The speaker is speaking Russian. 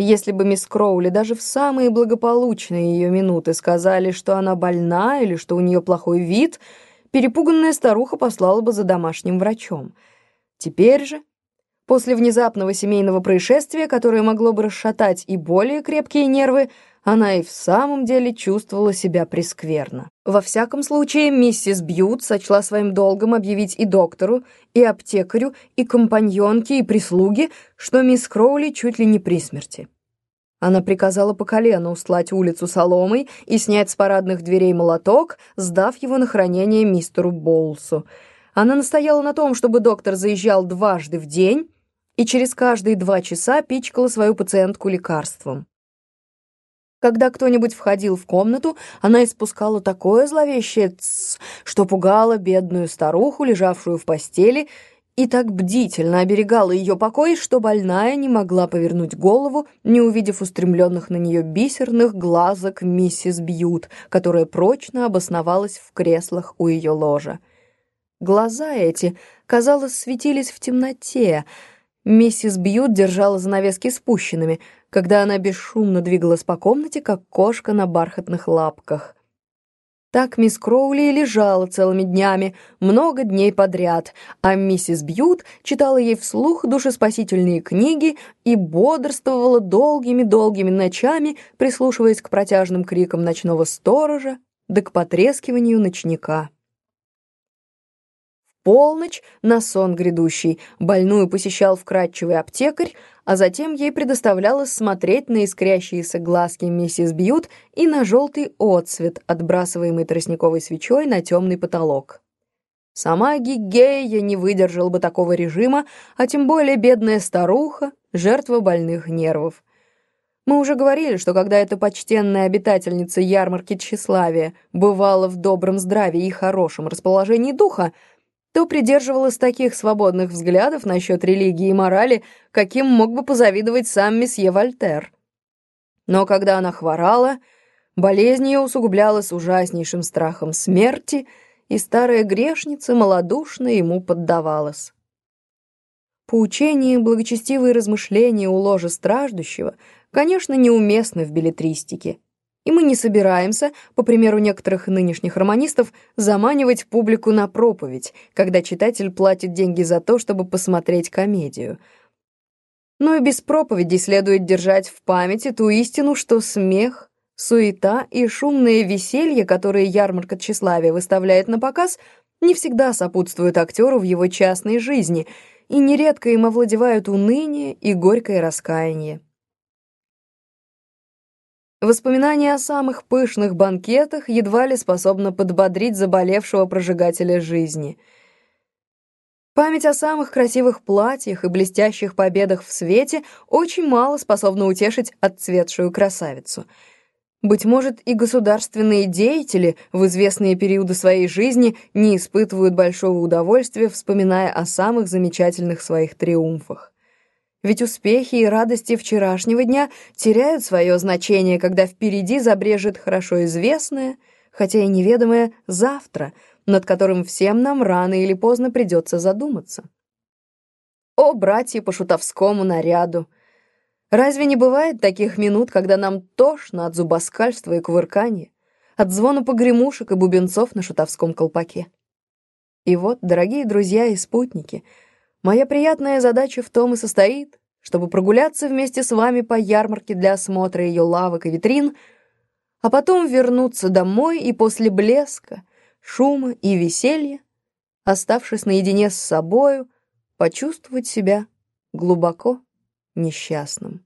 Если бы мисс Кроули даже в самые благополучные ее минуты сказали, что она больна или что у нее плохой вид, перепуганная старуха послала бы за домашним врачом. Теперь же, после внезапного семейного происшествия, которое могло бы расшатать и более крепкие нервы, она и в самом деле чувствовала себя прескверно. Во всяком случае, миссис Бьют сочла своим долгом объявить и доктору, и аптекарю, и компаньонке, и прислуге, что мисс Кроули чуть ли не при смерти. Она приказала по колену устлать улицу соломой и снять с парадных дверей молоток, сдав его на хранение мистеру Боулсу. Она настояла на том, чтобы доктор заезжал дважды в день и через каждые два часа пичкала свою пациентку лекарством. Когда кто-нибудь входил в комнату, она испускала такое зловещее «тсс», что пугало бедную старуху, лежавшую в постели, и так бдительно оберегала ее покой, что больная не могла повернуть голову, не увидев устремленных на нее бисерных глазок миссис Бьют, которая прочно обосновалась в креслах у ее ложа. Глаза эти, казалось, светились в темноте. Миссис Бьют держала занавески спущенными — когда она бесшумно двигалась по комнате, как кошка на бархатных лапках. Так мисс Кроули и лежала целыми днями, много дней подряд, а миссис Бьют читала ей вслух душеспасительные книги и бодрствовала долгими-долгими ночами, прислушиваясь к протяжным крикам ночного сторожа да к потрескиванию ночника полночь, на сон грядущий, больную посещал вкрадчивый аптекарь, а затем ей предоставлялось смотреть на искрящиеся глазки миссис Бьют и на желтый отсвет, отбрасываемый тростниковой свечой на темный потолок. Сама Гигея не выдержала бы такого режима, а тем более бедная старуха, жертва больных нервов. Мы уже говорили, что когда эта почтенная обитательница ярмарки тщеславия бывала в добром здравии и хорошем расположении духа, то придерживалась таких свободных взглядов насчет религии и морали, каким мог бы позавидовать сам месье Вольтер. Но когда она хворала, болезнь ее усугублялась ужаснейшим страхом смерти, и старая грешница малодушно ему поддавалась. Поучения и благочестивые размышления у ложа страждущего, конечно, неуместны в билетристике, и мы не собираемся, по примеру некоторых нынешних романистов, заманивать публику на проповедь, когда читатель платит деньги за то, чтобы посмотреть комедию. Но и без проповеди следует держать в памяти ту истину, что смех, суета и шумное веселье, которые ярмарка тщеславия выставляет на показ, не всегда сопутствуют актеру в его частной жизни, и нередко им овладевают уныние и горькое раскаяние. Воспоминание о самых пышных банкетах едва ли способно подбодрить заболевшего прожигателя жизни. Память о самых красивых платьях и блестящих победах в свете очень мало способна утешить отцветшую красавицу. Быть может, и государственные деятели в известные периоды своей жизни не испытывают большого удовольствия, вспоминая о самых замечательных своих триумфах. Ведь успехи и радости вчерашнего дня теряют свое значение, когда впереди забрежет хорошо известное, хотя и неведомое завтра, над которым всем нам рано или поздно придется задуматься. О, братья по шутовскому наряду! Разве не бывает таких минут, когда нам тошно от зубоскальства и кувыркания, от звона погремушек и бубенцов на шутовском колпаке? И вот, дорогие друзья и спутники — Моя приятная задача в том и состоит, чтобы прогуляться вместе с вами по ярмарке для осмотра ее лавок и витрин, а потом вернуться домой и после блеска, шума и веселья, оставшись наедине с собою, почувствовать себя глубоко несчастным.